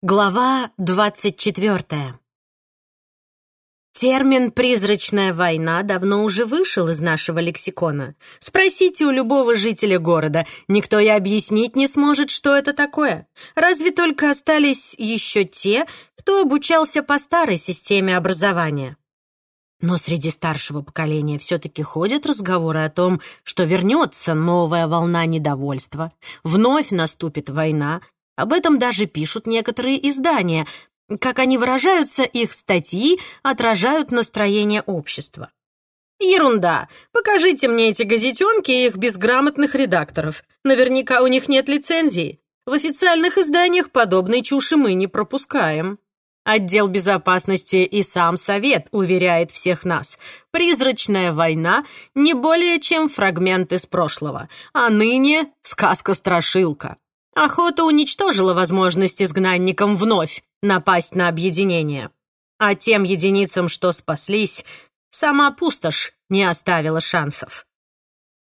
Глава двадцать четвертая. Термин «призрачная война» давно уже вышел из нашего лексикона. Спросите у любого жителя города, никто и объяснить не сможет, что это такое. Разве только остались еще те, кто обучался по старой системе образования. Но среди старшего поколения все-таки ходят разговоры о том, что вернется новая волна недовольства, вновь наступит война, об этом даже пишут некоторые издания. Как они выражаются, их статьи отражают настроение общества. Ерунда. Покажите мне эти газетенки и их безграмотных редакторов. Наверняка у них нет лицензии. В официальных изданиях подобной чуши мы не пропускаем. Отдел безопасности и сам Совет уверяет всех нас. Призрачная война не более чем фрагмент из прошлого, а ныне сказка-страшилка. Охота уничтожила возможность изгнанникам вновь напасть на объединение. А тем единицам, что спаслись, сама пустошь не оставила шансов.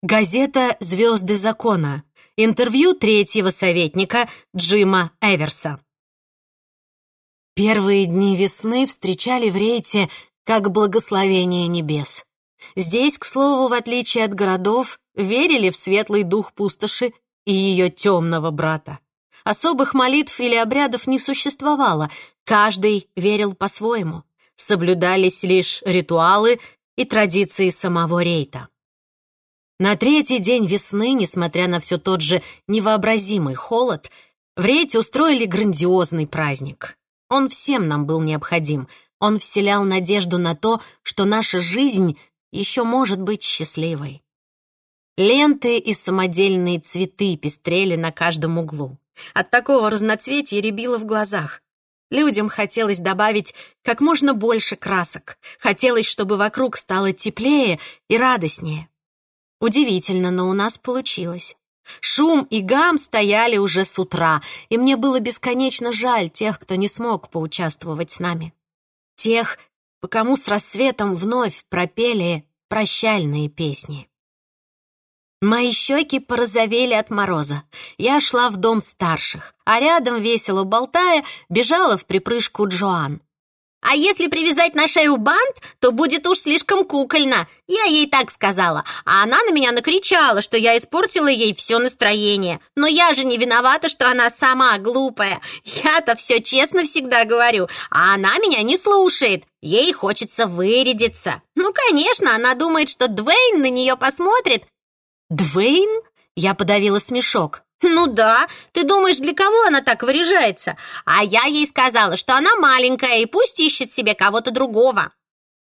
Газета «Звезды закона». Интервью третьего советника Джима Эверса. Первые дни весны встречали в Рейте как благословение небес. Здесь, к слову, в отличие от городов, верили в светлый дух пустоши и ее темного брата. Особых молитв или обрядов не существовало, каждый верил по-своему. Соблюдались лишь ритуалы и традиции самого Рейта. На третий день весны, несмотря на все тот же невообразимый холод, в Рейте устроили грандиозный праздник. Он всем нам был необходим. Он вселял надежду на то, что наша жизнь еще может быть счастливой. Ленты и самодельные цветы пестрели на каждом углу. От такого разноцветия рябило в глазах. Людям хотелось добавить как можно больше красок. Хотелось, чтобы вокруг стало теплее и радостнее. Удивительно, но у нас получилось. Шум и гам стояли уже с утра, и мне было бесконечно жаль тех, кто не смог поучаствовать с нами. Тех, по кому с рассветом вновь пропели прощальные песни. Мои щеки порозовели от мороза. Я шла в дом старших, а рядом, весело болтая, бежала в припрыжку Джоан. «А если привязать на шею бант, то будет уж слишком кукольно», я ей так сказала, а она на меня накричала, что я испортила ей все настроение. Но я же не виновата, что она сама глупая. Я-то все честно всегда говорю, а она меня не слушает. Ей хочется вырядиться. Ну, конечно, она думает, что Двейн на нее посмотрит «Двейн?» — я подавила смешок. «Ну да, ты думаешь, для кого она так выряжается? А я ей сказала, что она маленькая и пусть ищет себе кого-то другого».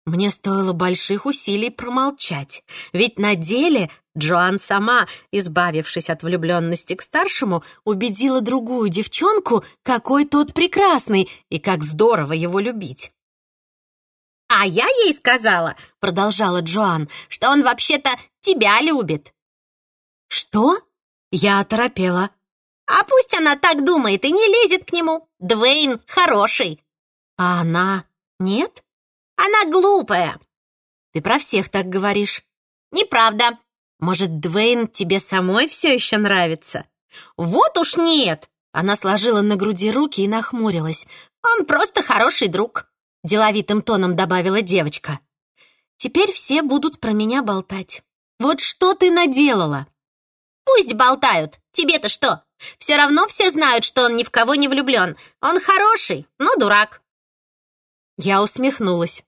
Мне стоило больших усилий промолчать, ведь на деле Джоан сама, избавившись от влюбленности к старшему, убедила другую девчонку, какой тот прекрасный и как здорово его любить. «А я ей сказала, — продолжала Джоан, — что он вообще-то тебя любит». «Что?» Я оторопела. «А пусть она так думает и не лезет к нему. Двейн хороший». «А она нет?» «Она глупая». «Ты про всех так говоришь». «Неправда». «Может, Двейн тебе самой все еще нравится?» «Вот уж нет!» Она сложила на груди руки и нахмурилась. «Он просто хороший друг», — деловитым тоном добавила девочка. «Теперь все будут про меня болтать. Вот что ты наделала?» Пусть болтают. Тебе-то что? Все равно все знают, что он ни в кого не влюблен. Он хороший, но дурак. Я усмехнулась.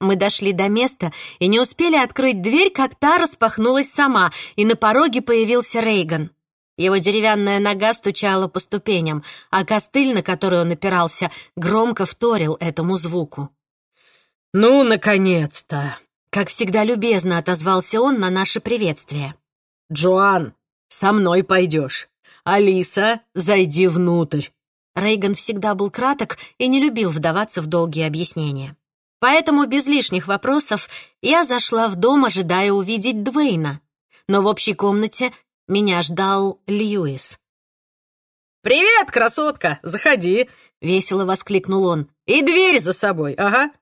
Мы дошли до места и не успели открыть дверь, как та распахнулась сама, и на пороге появился Рейган. Его деревянная нога стучала по ступеням, а костыль, на который он опирался, громко вторил этому звуку. «Ну, наконец-то!» Как всегда любезно отозвался он на наше приветствие. «Джоан, со мной пойдешь. Алиса, зайди внутрь». Рейган всегда был краток и не любил вдаваться в долгие объяснения. Поэтому без лишних вопросов я зашла в дом, ожидая увидеть Двейна. Но в общей комнате меня ждал Льюис. «Привет, красотка! Заходи!» — весело воскликнул он. «И дверь за собой, ага!»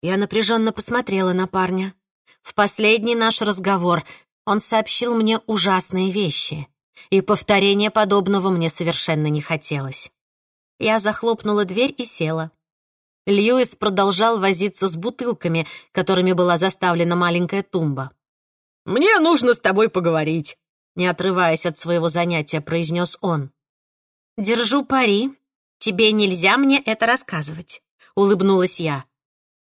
Я напряженно посмотрела на парня. В последний наш разговор он сообщил мне ужасные вещи, и повторения подобного мне совершенно не хотелось. Я захлопнула дверь и села. Льюис продолжал возиться с бутылками, которыми была заставлена маленькая тумба. «Мне нужно с тобой поговорить», — не отрываясь от своего занятия, произнес он. «Держу пари. Тебе нельзя мне это рассказывать», — улыбнулась я.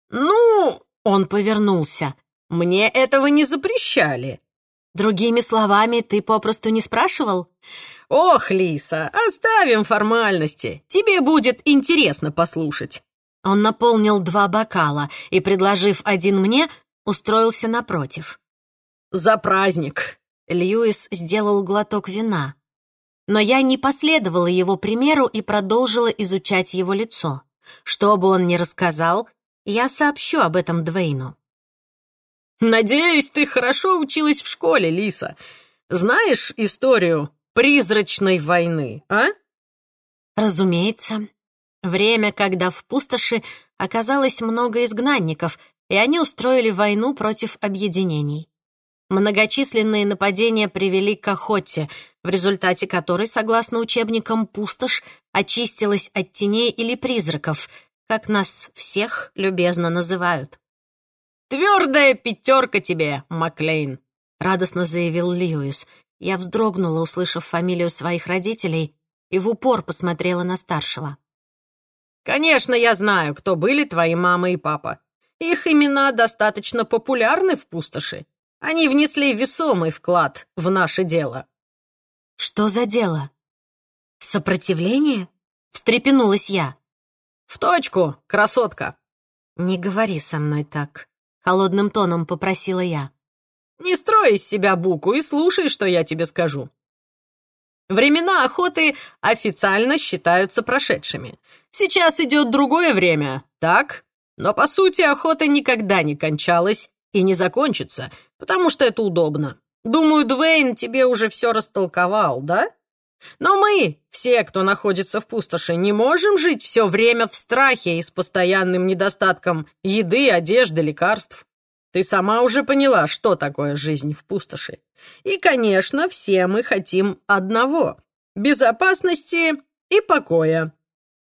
«Ну...» — он повернулся. «Мне этого не запрещали». «Другими словами, ты попросту не спрашивал?» «Ох, Лиса, оставим формальности. Тебе будет интересно послушать». Он наполнил два бокала и, предложив один мне, устроился напротив. «За праздник!» Льюис сделал глоток вина. Но я не последовала его примеру и продолжила изучать его лицо. Что бы он ни рассказал, я сообщу об этом Двейну. «Надеюсь, ты хорошо училась в школе, Лиса. Знаешь историю призрачной войны, а?» «Разумеется. Время, когда в пустоши оказалось много изгнанников, и они устроили войну против объединений. Многочисленные нападения привели к охоте, в результате которой, согласно учебникам, пустошь очистилась от теней или призраков, как нас всех любезно называют. «Твердая пятерка тебе, Маклейн!» — радостно заявил Льюис. Я вздрогнула, услышав фамилию своих родителей, и в упор посмотрела на старшего. Конечно, я знаю, кто были твои мама и папа. Их имена достаточно популярны в пустоши. Они внесли весомый вклад в наше дело. Что за дело? Сопротивление? Встрепенулась я. В точку, красотка. Не говори со мной так. Холодным тоном попросила я. Не строй из себя буку и слушай, что я тебе скажу. Времена охоты официально считаются прошедшими. Сейчас идет другое время, так? Но, по сути, охота никогда не кончалась и не закончится, потому что это удобно. Думаю, Дуэйн тебе уже все растолковал, да? Но мы, все, кто находится в пустоши, не можем жить все время в страхе и с постоянным недостатком еды, одежды, лекарств. Ты сама уже поняла, что такое жизнь в пустоши. И, конечно, все мы хотим одного — безопасности и покоя.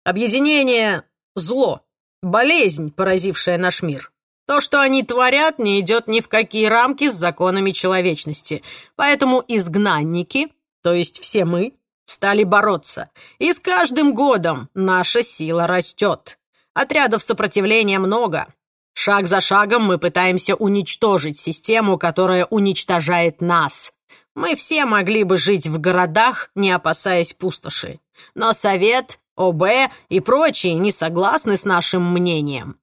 Объединение — зло, болезнь, поразившая наш мир. То, что они творят, не идет ни в какие рамки с законами человечности. Поэтому изгнанники, то есть все мы, стали бороться. И с каждым годом наша сила растет. Отрядов сопротивления много. Шаг за шагом мы пытаемся уничтожить систему, которая уничтожает нас. Мы все могли бы жить в городах, не опасаясь пустоши. Но Совет, ОБ и прочие не согласны с нашим мнением.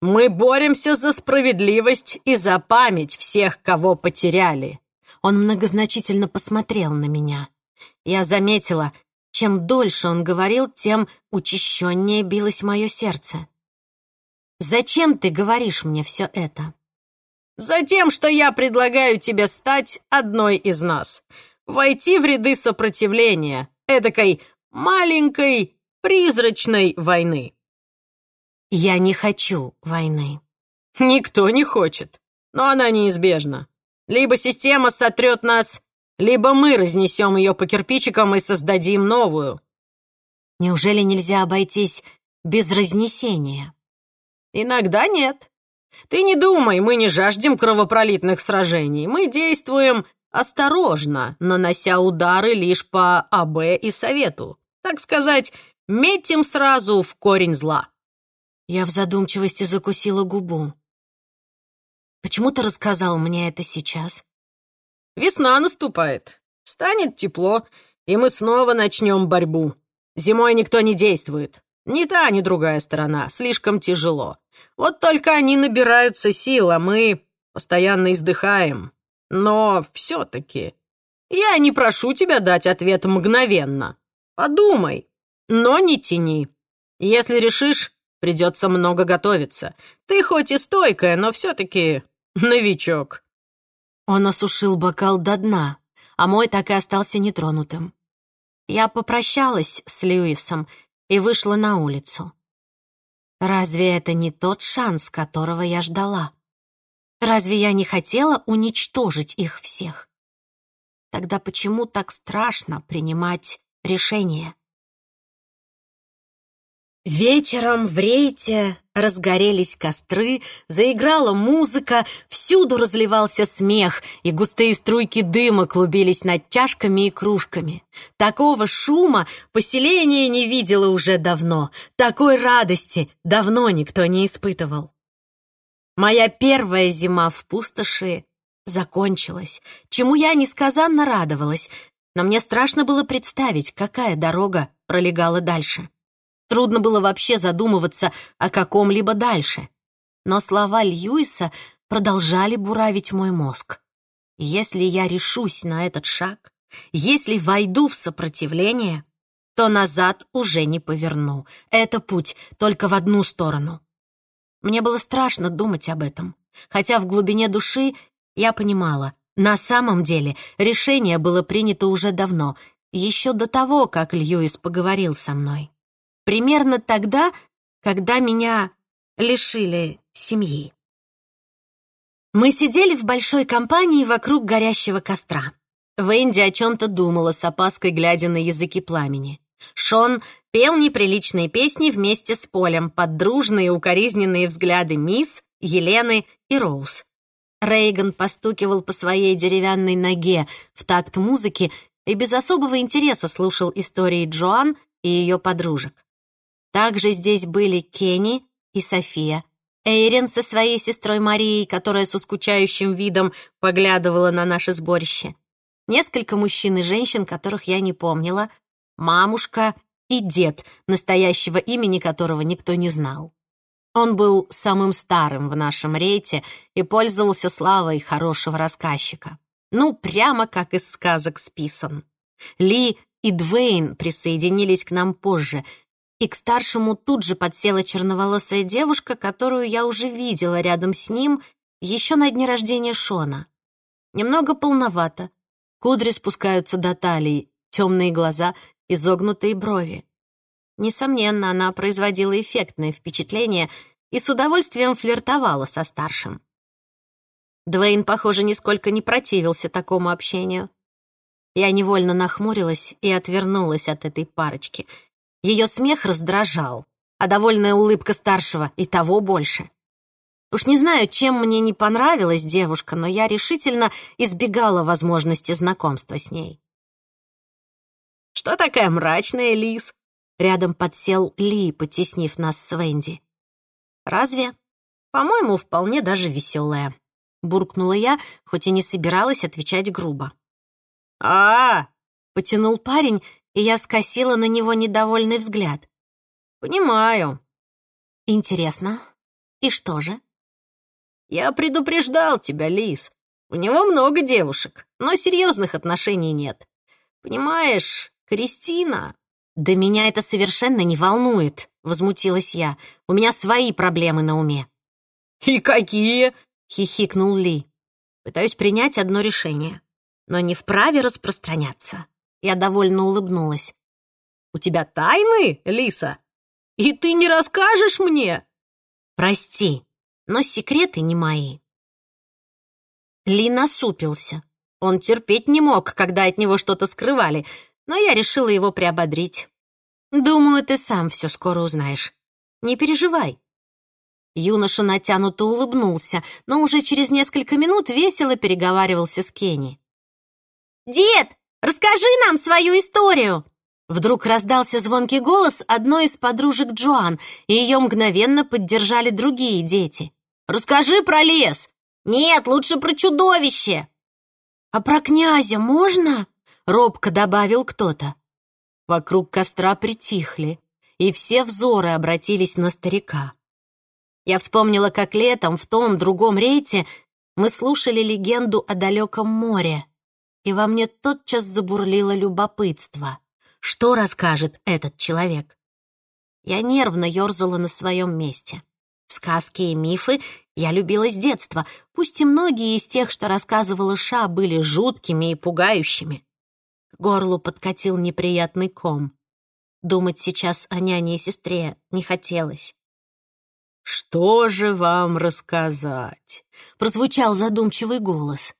Мы боремся за справедливость и за память всех, кого потеряли. Он многозначительно посмотрел на меня. Я заметила, чем дольше он говорил, тем учащеннее билось мое сердце. Зачем ты говоришь мне все это? Затем, что я предлагаю тебе стать одной из нас. Войти в ряды сопротивления, эдакой маленькой призрачной войны. Я не хочу войны. Никто не хочет, но она неизбежна. Либо система сотрет нас, либо мы разнесем ее по кирпичикам и создадим новую. Неужели нельзя обойтись без разнесения? Иногда нет. Ты не думай, мы не жаждем кровопролитных сражений. Мы действуем осторожно, нанося удары лишь по АБ и Совету. Так сказать, метим сразу в корень зла. Я в задумчивости закусила губу. Почему ты рассказал мне это сейчас? Весна наступает. Станет тепло, и мы снова начнем борьбу. Зимой никто не действует. Ни та, ни другая сторона. Слишком тяжело. Вот только они набираются сил, а мы постоянно издыхаем. Но все-таки я не прошу тебя дать ответ мгновенно. Подумай, но не тяни. Если решишь, придется много готовиться. Ты хоть и стойкая, но все-таки новичок. Он осушил бокал до дна, а мой так и остался нетронутым. Я попрощалась с Льюисом и вышла на улицу. Разве это не тот шанс, которого я ждала? Разве я не хотела уничтожить их всех? Тогда почему так страшно принимать решение? Вечером в рейте разгорелись костры, заиграла музыка, всюду разливался смех, и густые струйки дыма клубились над чашками и кружками. Такого шума поселение не видело уже давно, такой радости давно никто не испытывал. Моя первая зима в пустоши закончилась, чему я несказанно радовалась, но мне страшно было представить, какая дорога пролегала дальше. Трудно было вообще задумываться о каком-либо дальше. Но слова Льюиса продолжали буравить мой мозг. Если я решусь на этот шаг, если войду в сопротивление, то назад уже не поверну. Это путь только в одну сторону. Мне было страшно думать об этом, хотя в глубине души я понимала, на самом деле решение было принято уже давно, еще до того, как Льюис поговорил со мной примерно тогда, когда меня лишили семьи. Мы сидели в большой компании вокруг горящего костра. Венди о чем-то думала с опаской, глядя на языки пламени. Шон пел неприличные песни вместе с Полем под дружные укоризненные взгляды мисс, Елены и Роуз. Рейган постукивал по своей деревянной ноге в такт музыки и без особого интереса слушал истории Джоан и ее подружек. Также здесь были Кенни и София, Эйрин со своей сестрой Марией, которая со скучающим видом поглядывала на наше сборище, несколько мужчин и женщин, которых я не помнила, мамушка и дед, настоящего имени которого никто не знал. Он был самым старым в нашем рейте и пользовался славой хорошего рассказчика. Ну, прямо как из сказок списан. Ли и Двейн присоединились к нам позже, и к старшему тут же подсела черноволосая девушка, которую я уже видела рядом с ним еще на дне рождения Шона. Немного полновато, кудри спускаются до талии, темные глаза, изогнутые брови. Несомненно, она производила эффектное впечатление и с удовольствием флиртовала со старшим. Двейн, похоже, нисколько не противился такому общению. Я невольно нахмурилась и отвернулась от этой парочки — ее смех раздражал, а довольная улыбка старшего и того больше. Уж не знаю, чем мне не понравилась девушка, но я решительно избегала возможности знакомства с ней. «Что такая мрачная, Лис?» Рядом подсел Ли, потеснив нас с Венди. «Разве? По-моему, вполне даже веселая», — буркнула я, хоть и не собиралась отвечать грубо. а, -а, -а потянул парень и я скосила на него недовольный взгляд. «Понимаю». «Интересно. И что же?» «Я предупреждал тебя, Лис. У него много девушек, но серьезных отношений нет. Понимаешь, Кристина...» «Да меня это совершенно не волнует», — возмутилась я. «У меня свои проблемы на уме». «И какие?» — хихикнул Ли. «Пытаюсь принять одно решение, но не вправе распространяться. Я довольно улыбнулась. «У тебя тайны, Лиса? И ты не расскажешь мне?» «Прости, но секреты не мои». Ли насупился. Он терпеть не мог, когда от него что-то скрывали, но я решила его приободрить. «Думаю, ты сам все скоро узнаешь. Не переживай». Юноша натянуто улыбнулся, но уже через несколько минут весело переговаривался с Кенни. «Дед, Расскажи нам свою историю!» Вдруг раздался звонкий голос одной из подружек Джоан, и ее мгновенно поддержали другие дети. «Расскажи про лес!» «Нет, лучше про чудовище!» «А про князя можно?» — робко добавил кто-то. Вокруг костра притихли, и все взоры обратились на старика. Я вспомнила, как летом в том другом рейте мы слушали легенду о далеком море, и во мне тотчас забурлило любопытство. Что расскажет этот человек? Я нервно ерзала на своем месте. Сказки и мифы я любила с детства, пусть и многие из тех, что рассказывала Ша, были жуткими и пугающими. К горлу подкатил неприятный ком. Думать сейчас о няне и сестре не хотелось. «Что же вам рассказать?» — прозвучал задумчивый голос.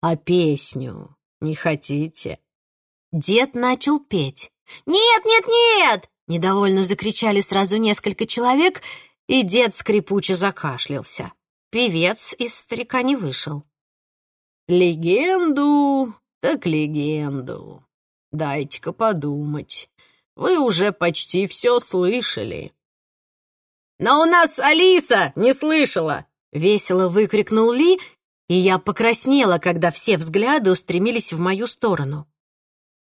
«А песню не хотите?» Дед начал петь. «Нет, нет, нет!» Недовольно закричали сразу несколько человек, и дед скрипуче закашлялся. Певец из старика не вышел. «Легенду, так легенду. Дайте-ка подумать. Вы уже почти все слышали». «Но у нас Алиса не слышала!» — весело выкрикнул Ли, и я покраснела, когда все взгляды устремились в мою сторону.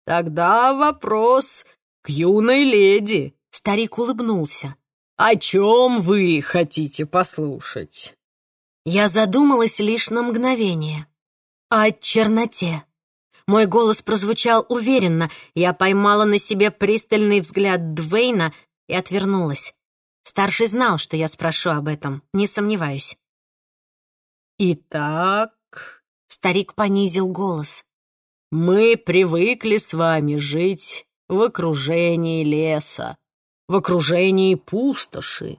«Тогда вопрос к юной леди», — старик улыбнулся. «О чем вы хотите послушать?» Я задумалась лишь на мгновение. О черноте. Мой голос прозвучал уверенно, я поймала на себе пристальный взгляд Двейна и отвернулась. Старший знал, что я спрошу об этом, не сомневаюсь. «Итак...» — старик понизил голос. «Мы привыкли с вами жить в окружении леса, в окружении пустоши.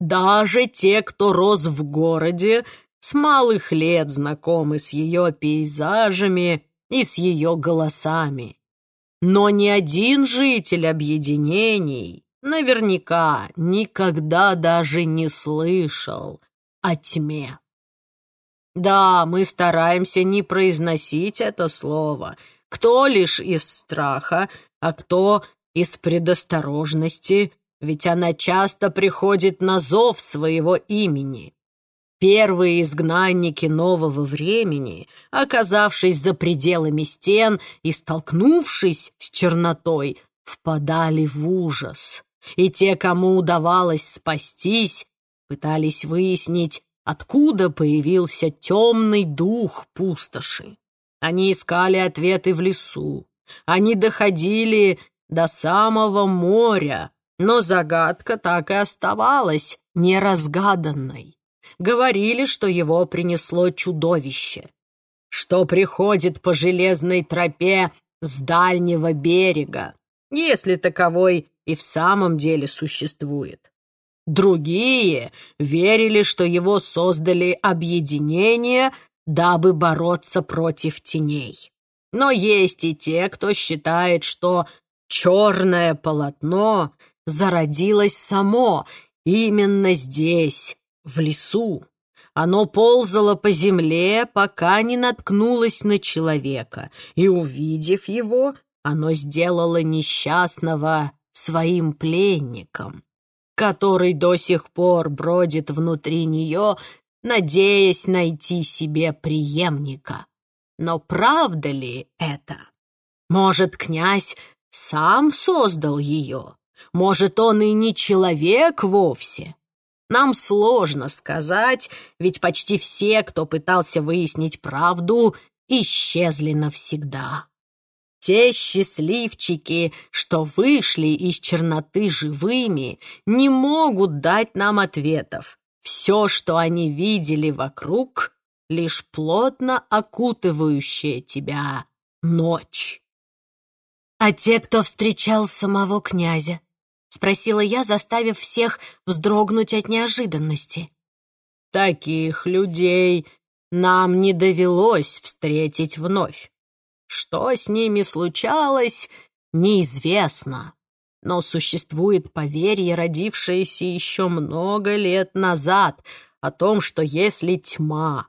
Даже те, кто рос в городе, с малых лет знакомы с ее пейзажами и с ее голосами. Но ни один житель объединений наверняка никогда даже не слышал о тьме. Да, мы стараемся не произносить это слово. Кто лишь из страха, а кто из предосторожности, ведь она часто приходит на зов своего имени. Первые изгнанники нового времени, оказавшись за пределами стен и столкнувшись с чернотой, впадали в ужас. И те, кому удавалось спастись, пытались выяснить, Откуда появился темный дух пустоши? Они искали ответы в лесу. Они доходили до самого моря, но загадка так и оставалась неразгаданной. Говорили, что его принесло чудовище, что приходит по железной тропе с дальнего берега, если таковой и в самом деле существует. Другие верили, что его создали объединение, дабы бороться против теней. Но есть и те, кто считает, что черное полотно зародилось само именно здесь, в лесу. Оно ползало по земле, пока не наткнулось на человека, и, увидев его, оно сделало несчастного своим пленником который до сих пор бродит внутри нее, надеясь найти себе преемника. Но правда ли это? Может, князь сам создал ее? Может, он и не человек вовсе? Нам сложно сказать, ведь почти все, кто пытался выяснить правду, исчезли навсегда. Те счастливчики, что вышли из черноты живыми, не могут дать нам ответов. Все, что они видели вокруг, лишь плотно окутывающая тебя ночь. «А те, кто встречал самого князя?» — спросила я, заставив всех вздрогнуть от неожиданности. «Таких людей нам не довелось встретить вновь. Что с ними случалось, неизвестно. Но существует поверье, родившееся еще много лет назад, о том, что если тьма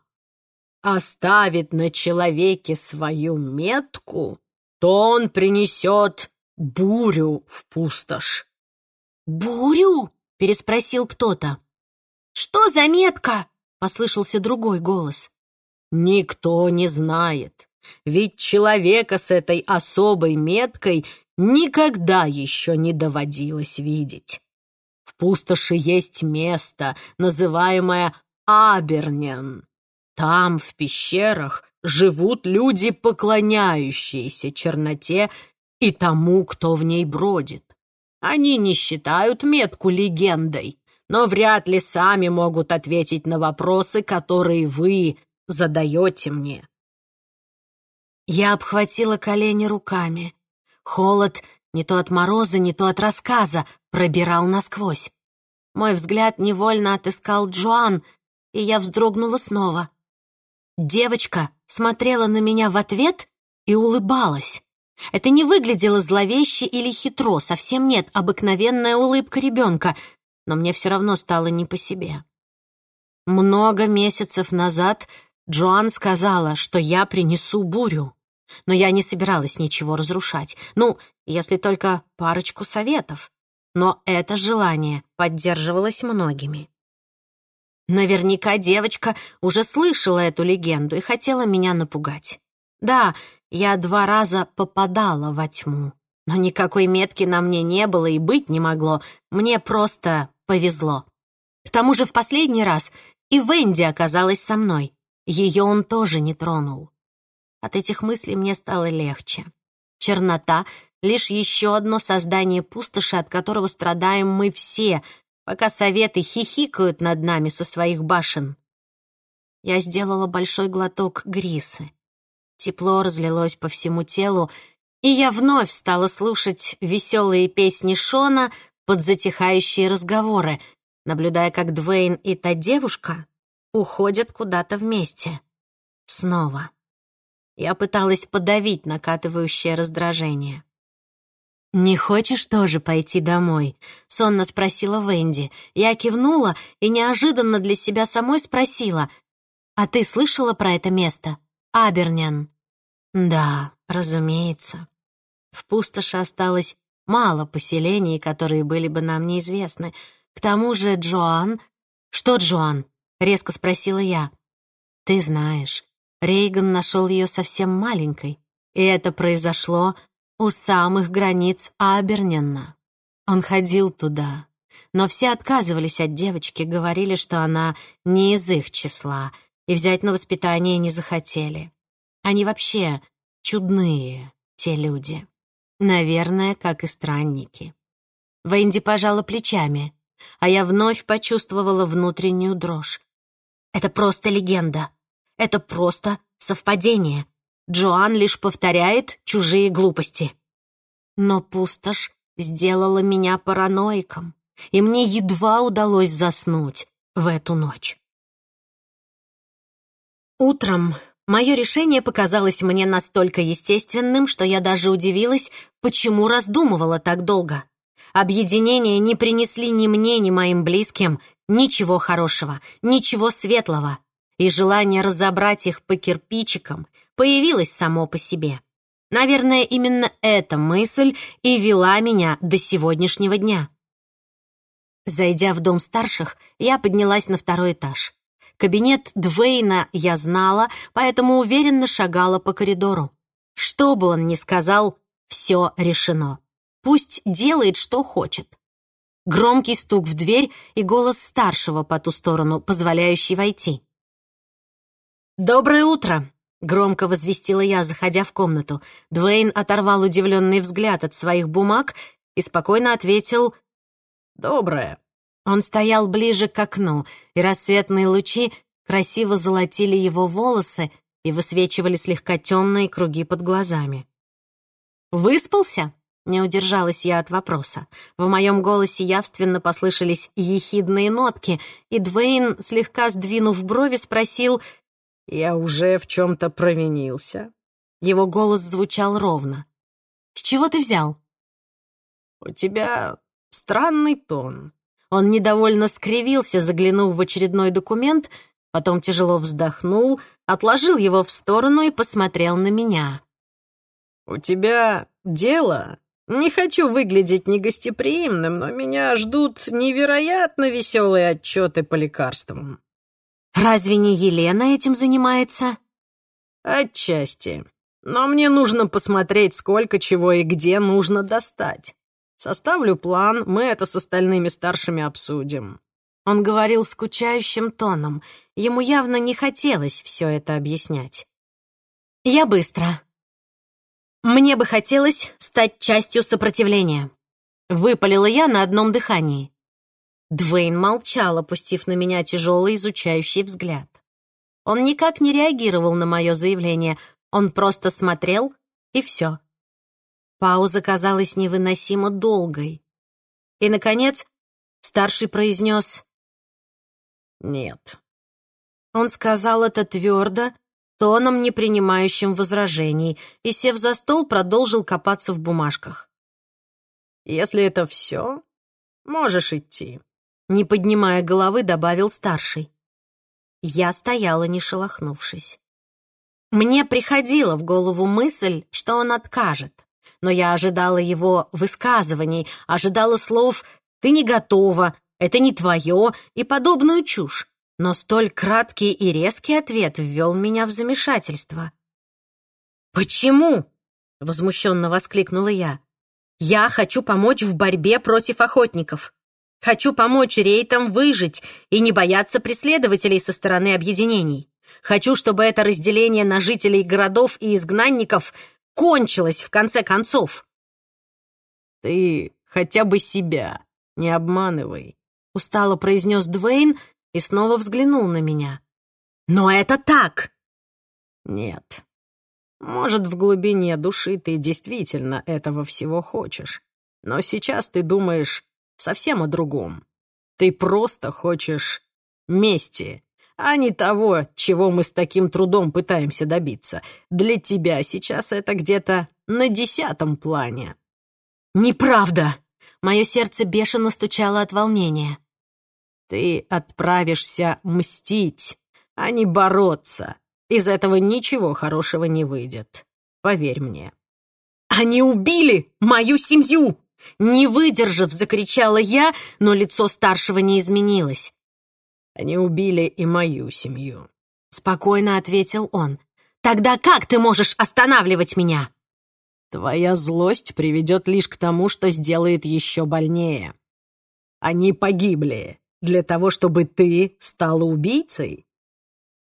оставит на человеке свою метку, то он принесет бурю в пустошь. «Бурю?» — переспросил кто-то. «Что за метка?» — послышался другой голос. «Никто не знает. Ведь человека с этой особой меткой никогда еще не доводилось видеть. В пустоши есть место, называемое Абернен. Там, в пещерах, живут люди, поклоняющиеся черноте и тому, кто в ней бродит. Они не считают метку легендой, но вряд ли сами могут ответить на вопросы, которые вы задаете мне. Я обхватила колени руками. Холод не то от мороза, не то от рассказа пробирал насквозь. Мой взгляд невольно отыскал Джоан, и я вздрогнула снова. Девочка смотрела на меня в ответ и улыбалась. Это не выглядело зловеще или хитро, совсем нет, обыкновенная улыбка ребенка, но мне все равно стало не по себе. Много месяцев назад Джоан сказала, что я принесу бурю, но я не собиралась ничего разрушать, ну, если только парочку советов. Но это желание поддерживалось многими. Наверняка девочка уже слышала эту легенду и хотела меня напугать. Да, я два раза попадала во тьму, но никакой метки на мне не было и быть не могло. Мне просто повезло. К тому же в последний раз и Венди оказалась со мной. Ее он тоже не тронул. От этих мыслей мне стало легче. Чернота — лишь еще одно создание пустоши, от которого страдаем мы все, пока советы хихикают над нами со своих башен. Я сделала большой глоток грисы. Тепло разлилось по всему телу, и я вновь стала слушать веселые песни Шона под затихающие разговоры, наблюдая, как Двейн и та девушка уходят куда-то вместе. Снова. Я пыталась подавить накатывающее раздражение. «Не хочешь тоже пойти домой?» — сонно спросила Венди. Я кивнула и неожиданно для себя самой спросила. «А ты слышала про это место?» Абернян. Да, разумеется. В пустоши осталось мало поселений, которые были бы нам неизвестны. К тому же Джоан... Что Джоан? Резко спросила я. Ты знаешь, Рейган нашел ее совсем маленькой, и это произошло у самых границ Абернена. Он ходил туда, но все отказывались от девочки, говорили, что она не из их числа — и взять на воспитание не захотели. Они вообще чудные, те люди. Наверное, как и странники. Венди пожала плечами, а я вновь почувствовала внутреннюю дрожь. Это просто легенда. Это просто совпадение. Джоан лишь повторяет чужие глупости. Но пустошь сделала меня параноиком, и мне едва удалось заснуть в эту ночь. Утром мое решение показалось мне настолько естественным, что я даже удивилась, почему раздумывала так долго. Объединения не принесли ни мне, ни моим близким ничего хорошего, ничего светлого, и желание разобрать их по кирпичикам появилось само по себе. Наверное, именно эта мысль и вела меня до сегодняшнего дня. Зайдя в дом старших, я поднялась на второй этаж. Кабинет Двейна я знала, поэтому уверенно шагала по коридору. Что бы он ни сказал, все решено. Пусть делает, что хочет. Громкий стук в дверь и голос старшего по ту сторону, позволяющий войти. «Доброе утро!» — громко возвестила я, заходя в комнату. Двейн оторвал удивленный взгляд от своих бумаг и спокойно ответил «Доброе». Он стоял ближе к окну, и рассветные лучи красиво золотили его волосы и высвечивали слегка темные круги под глазами. «Выспался?» — не удержалась я от вопроса. В моем голосе явственно послышались ехидные нотки, и Двейн, слегка сдвинув брови, спросил, «Я уже в чем-то провинился?» Его голос звучал ровно. «С чего ты взял?» «У тебя странный тон», он недовольно скривился, заглянув в очередной документ, потом тяжело вздохнул, отложил его в сторону и посмотрел на меня. «У тебя дело? Не хочу выглядеть негостеприимным, но меня ждут невероятно веселые отчеты по лекарствам». «Разве не Елена этим занимается?» «Отчасти. Но мне нужно посмотреть, сколько чего и где нужно достать. Составлю план, мы это с остальными старшими обсудим». Он говорил скучающим тоном. Ему явно не хотелось все это объяснять. «Я быстро. Мне бы хотелось стать частью сопротивления». Выпалила я на одном дыхании. Двейн молчал, опустив на меня тяжелый изучающий взгляд. Он никак не реагировал на мое заявление, он просто смотрел, и все. Пауза казалась невыносимо долгой. И, наконец, старший произнес «Нет». Он сказал это твердо, тоном, не принимающим возражений, и, сев за стол, продолжил копаться в бумажках. «Если это все, можешь идти», — не поднимая головы, добавил старший. Я стояла, не шелохнувшись. Мне приходила в голову мысль, что он откажет, но я ожидала его высказываний, ожидала слов «ты не готова», «это не твое» и подобную чушь. Но столь краткий и резкий ответ ввел меня в замешательство. «Почему?» — возмущенно воскликнула я. «Я хочу помочь в борьбе против охотников. Хочу помочь рейтам выжить и не бояться преследователей со стороны объединений. Хочу, чтобы это разделение на жителей городов и изгнанников кончилось в конце концов». «Ты хотя бы себя не обманывай», — устало произнес Двейн и снова взглянул на меня. «Но это так!» «Нет. Может, в глубине души ты действительно этого всего хочешь. Но сейчас ты думаешь совсем о другом. Ты просто хочешь мести, а не того, чего мы с таким трудом пытаемся добиться. Для тебя сейчас это где-то на десятом плане». «Неправда!» Мое сердце бешено стучало от волнения. Ты отправишься мстить, а не бороться. Из этого ничего хорошего не выйдет. Поверь мне. Они убили мою семью! Не выдержав, закричала я, но лицо старшего не изменилось. Они убили и мою семью. Спокойно ответил он. Тогда как ты можешь останавливать меня? Твоя злость приведет лишь к тому, что сделает еще больнее. Они погибли, для того, чтобы ты стала убийцей?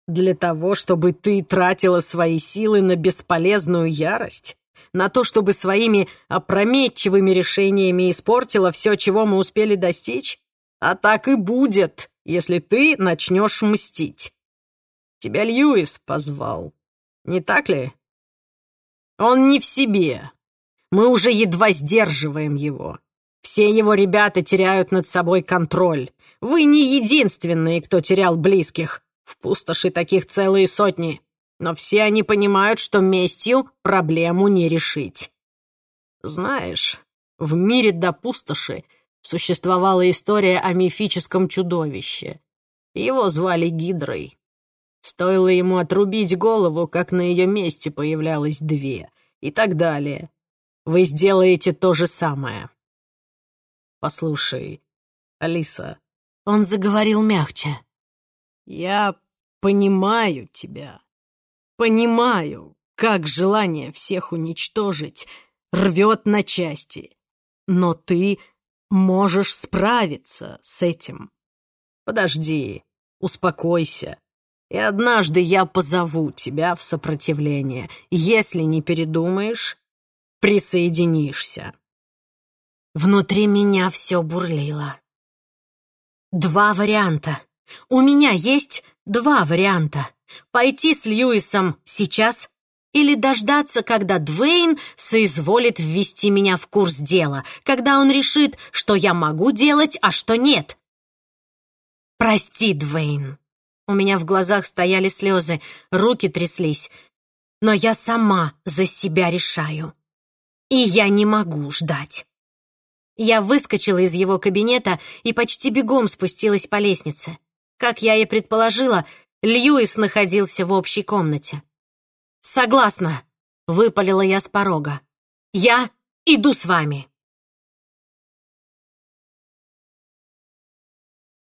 Для того, чтобы ты тратила свои силы на бесполезную ярость? На то, чтобы своими опрометчивыми решениями испортила все, чего мы успели достичь? А так и будет, если ты начнешь мстить. Тебя Льюис позвал, не так ли? Он не в себе. Мы уже едва сдерживаем его. Все его ребята теряют над собой контроль. Вы не единственные, кто терял близких. В пустоши таких целые сотни. Но все они понимают, что местью проблему не решить. Знаешь, в мире до пустоши существовала история о мифическом чудовище. Его звали Гидрой. Стоило ему отрубить голову, как на ее месте появлялось две, и так далее. Вы сделаете то же самое. «Послушай, Алиса...» Он заговорил мягче. «Я понимаю тебя. Понимаю, как желание всех уничтожить рвет на части. Но ты можешь справиться с этим. Подожди, успокойся. И однажды я позову тебя в сопротивление. Если не передумаешь, присоединишься». Внутри меня все бурлило. Два варианта. У меня есть два варианта. Пойти с Льюисом сейчас или дождаться, когда Двейн соизволит ввести меня в курс дела, когда он решит, что я могу делать, а что нет. Прости, Двейн. У меня в глазах стояли слезы, руки тряслись. Но я сама за себя решаю. И я не могу ждать. Я выскочила из его кабинета и почти бегом спустилась по лестнице. Как я и предположила, Льюис находился в общей комнате. «Согласна», — выпалила я с порога. «Я иду с вами».